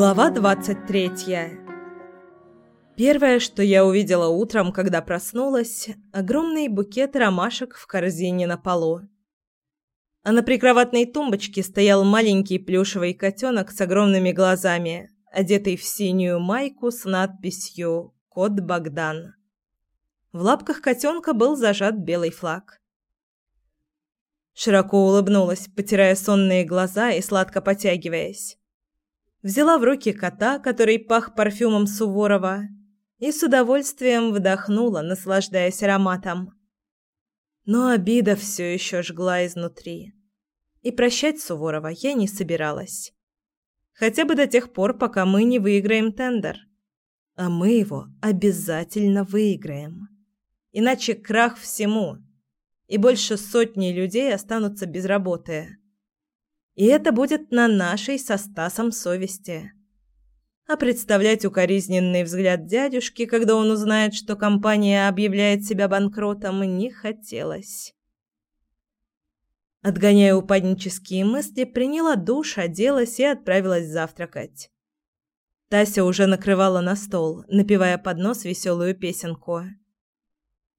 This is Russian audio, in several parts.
Глава 23. Первое, что я увидела утром, когда проснулась, огромный букет ромашек в корзине на полу. А на прикроватной тумбочке стоял маленький плюшевый котенок с огромными глазами, одетый в синюю майку с надписью «Кот Богдан». В лапках котенка был зажат белый флаг. Широко улыбнулась, потирая сонные глаза и сладко потягиваясь взяла в руки кота, который пах парфюмом Суворова, и с удовольствием вдохнула, наслаждаясь ароматом. Но обида все еще жгла изнутри. И прощать Суворова я не собиралась. Хотя бы до тех пор, пока мы не выиграем тендер. А мы его обязательно выиграем. Иначе крах всему. И больше сотни людей останутся без работы. И это будет на нашей со Стасом совести. А представлять укоризненный взгляд дядюшки, когда он узнает, что компания объявляет себя банкротом, не хотелось. Отгоняя упаднические мысли, приняла душ, оделась и отправилась завтракать. Тася уже накрывала на стол, напевая под нос веселую песенку.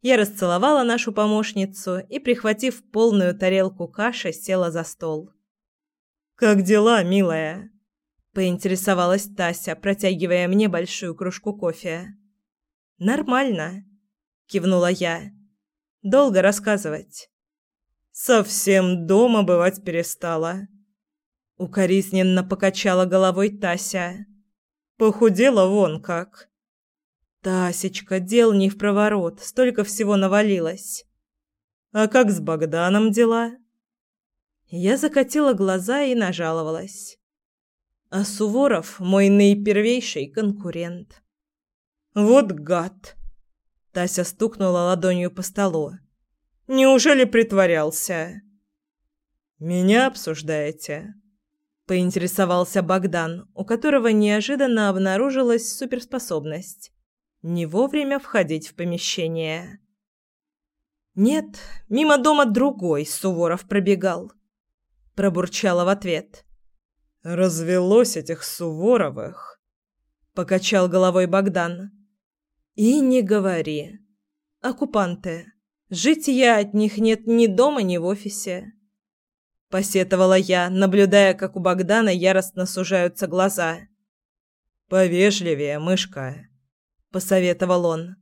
Я расцеловала нашу помощницу и, прихватив полную тарелку каши, села за стол. «Как дела, милая?» – поинтересовалась Тася, протягивая мне большую кружку кофе. «Нормально», – кивнула я. «Долго рассказывать». «Совсем дома бывать перестала». Укоризненно покачала головой Тася. «Похудела вон как». «Тасечка, дел не в проворот, столько всего навалилось». «А как с Богданом дела?» Я закатила глаза и нажаловалась. А Суворов – мой наипервейший конкурент. «Вот гад!» Тася стукнула ладонью по столу. «Неужели притворялся?» «Меня обсуждаете?» Поинтересовался Богдан, у которого неожиданно обнаружилась суперспособность – не вовремя входить в помещение. «Нет, мимо дома другой Суворов пробегал» пробурчала в ответ. Развелось этих Суворовых, покачал головой Богдан. И не говори. Оккупанты. Я от них нет ни дома, ни в офисе. Посетовала я, наблюдая, как у Богдана яростно сужаются глаза. «Повежливее, мышка», — посоветовал он.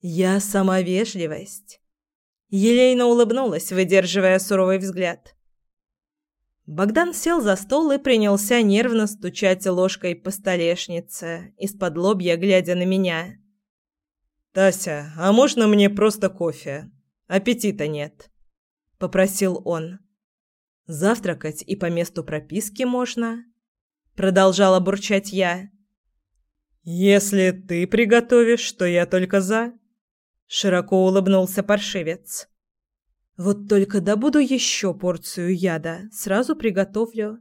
«Я сама вежливость». Елейно улыбнулась, выдерживая суровый взгляд. Богдан сел за стол и принялся нервно стучать ложкой по столешнице, из-под лобья глядя на меня. «Тася, а можно мне просто кофе? Аппетита нет», — попросил он. «Завтракать и по месту прописки можно?» — продолжала бурчать я. «Если ты приготовишь, то я только за», — широко улыбнулся паршивец. Вот только добуду еще порцию яда, сразу приготовлю.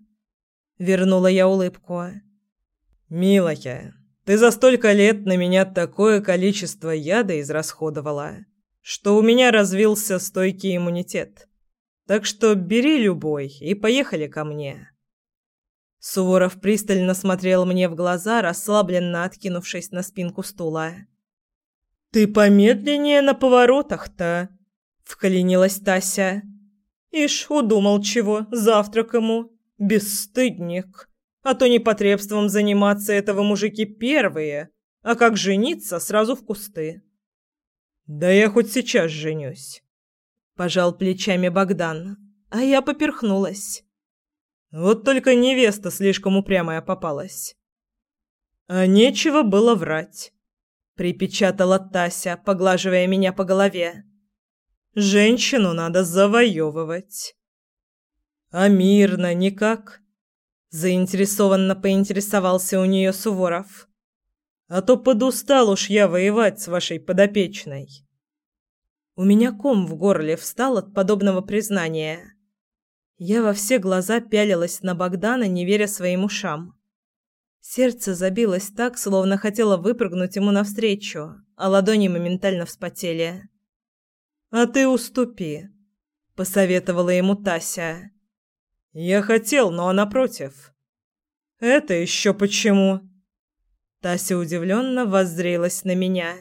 Вернула я улыбку. Милая, ты за столько лет на меня такое количество яда израсходовала, что у меня развился стойкий иммунитет. Так что бери любой и поехали ко мне. Суворов пристально смотрел мне в глаза, расслабленно откинувшись на спинку стула. Ты помедленнее на поворотах-то, вклинилась Тася. Ишь, удумал чего, завтрак ему. Бесстыдник. А то непотребством заниматься этого мужики первые, а как жениться сразу в кусты. Да я хоть сейчас женюсь. Пожал плечами Богдан, а я поперхнулась. Вот только невеста слишком упрямая попалась. А нечего было врать, припечатала Тася, поглаживая меня по голове. Женщину надо завоевывать. А мирно никак? Заинтересованно поинтересовался у нее Суворов. А то подустал уж я воевать с вашей подопечной. У меня ком в горле встал от подобного признания. Я во все глаза пялилась на Богдана, не веря своим ушам. Сердце забилось так, словно хотело выпрыгнуть ему навстречу, а ладони моментально вспотели. «А ты уступи», — посоветовала ему Тася. «Я хотел, но она против». Это еще почему? Тася удивленно воззрелась на меня.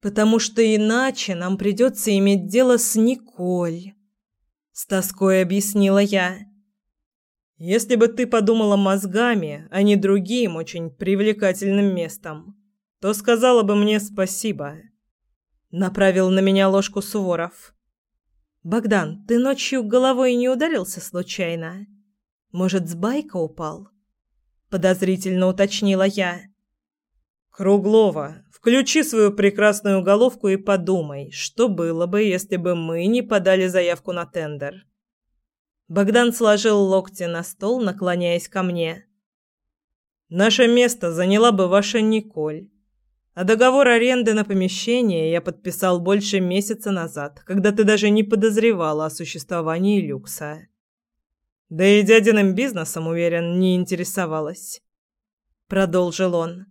Потому что иначе нам придется иметь дело с Николь, с тоской объяснила я. Если бы ты подумала мозгами, а не другим очень привлекательным местом, то сказала бы мне спасибо. Направил на меня ложку Суворов. Богдан, ты ночью головой не ударился случайно? Может, с байка упал? Подозрительно уточнила я. Круглова, включи свою прекрасную головку и подумай, что было бы, если бы мы не подали заявку на тендер. Богдан сложил локти на стол, наклоняясь ко мне. Наше место заняла бы ваша Николь. А договор аренды на помещение я подписал больше месяца назад, когда ты даже не подозревала о существовании люкса. Да и дядиным бизнесом, уверен, не интересовалась. Продолжил он.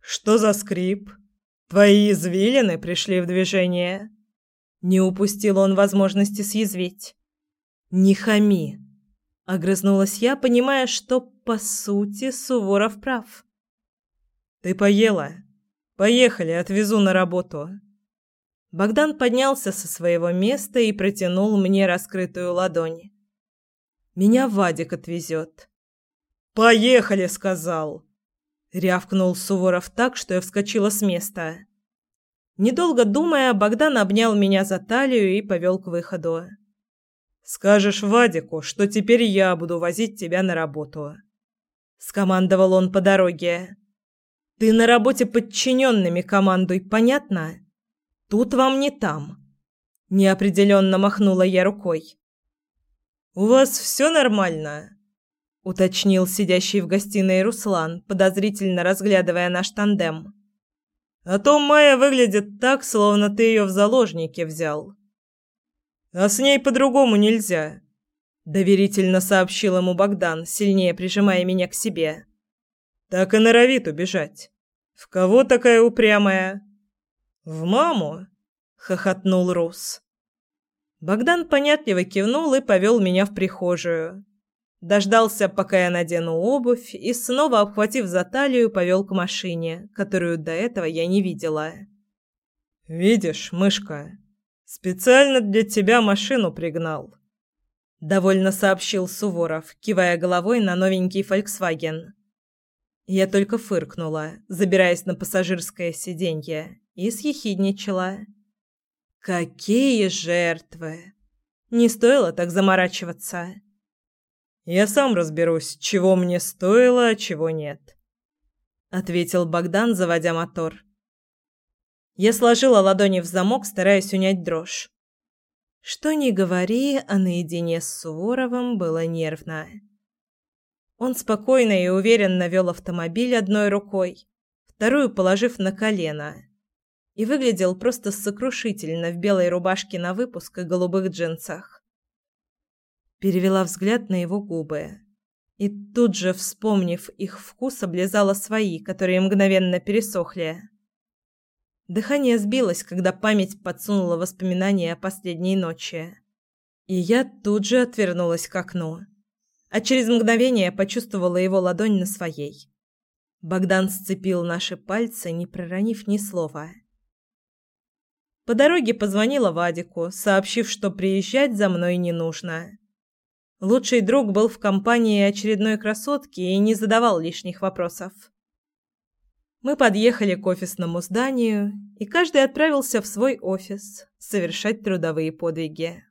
Что за скрип? Твои извилины пришли в движение. Не упустил он возможности съязвить. Не хами. Огрызнулась я, понимая, что, по сути, Суворов прав. Ты поела? Поехали, отвезу на работу. Богдан поднялся со своего места и протянул мне раскрытую ладонь. Меня Вадик отвезет. Поехали, сказал. Рявкнул Суворов так, что я вскочила с места. Недолго думая, Богдан обнял меня за талию и повел к выходу. Скажешь Вадику, что теперь я буду возить тебя на работу, скомандовал он по дороге. Ты на работе подчиненными командуй, понятно? Тут вам не там. Неопределенно махнула я рукой. У вас все нормально? уточнил сидящий в гостиной Руслан, подозрительно разглядывая наш тандем. А то Майя выглядит так, словно ты ее в заложники взял. А с ней по-другому нельзя, доверительно сообщил ему Богдан, сильнее прижимая меня к себе. Так и норовит убежать. В кого такая упрямая? В маму, хохотнул Рус. Богдан понятливо кивнул и повел меня в прихожую. Дождался, пока я надену обувь, и снова, обхватив за талию, повел к машине, которую до этого я не видела. «Видишь, мышка, специально для тебя машину пригнал», — довольно сообщил Суворов, кивая головой на новенький «Фольксваген». Я только фыркнула, забираясь на пассажирское сиденье, и съехидничала. «Какие жертвы! Не стоило так заморачиваться!» «Я сам разберусь, чего мне стоило, а чего нет», — ответил Богдан, заводя мотор. Я сложила ладони в замок, стараясь унять дрожь. Что ни говори, а наедине с Суворовым было нервно. Он спокойно и уверенно вел автомобиль одной рукой, вторую положив на колено, и выглядел просто сокрушительно в белой рубашке на выпуск и голубых джинсах. Перевела взгляд на его губы и тут же, вспомнив их вкус, облизала свои, которые мгновенно пересохли. Дыхание сбилось, когда память подсунула воспоминания о последней ночи. И я тут же отвернулась к окну а через мгновение почувствовала его ладонь на своей. Богдан сцепил наши пальцы, не проронив ни слова. По дороге позвонила Вадику, сообщив, что приезжать за мной не нужно. Лучший друг был в компании очередной красотки и не задавал лишних вопросов. Мы подъехали к офисному зданию, и каждый отправился в свой офис совершать трудовые подвиги.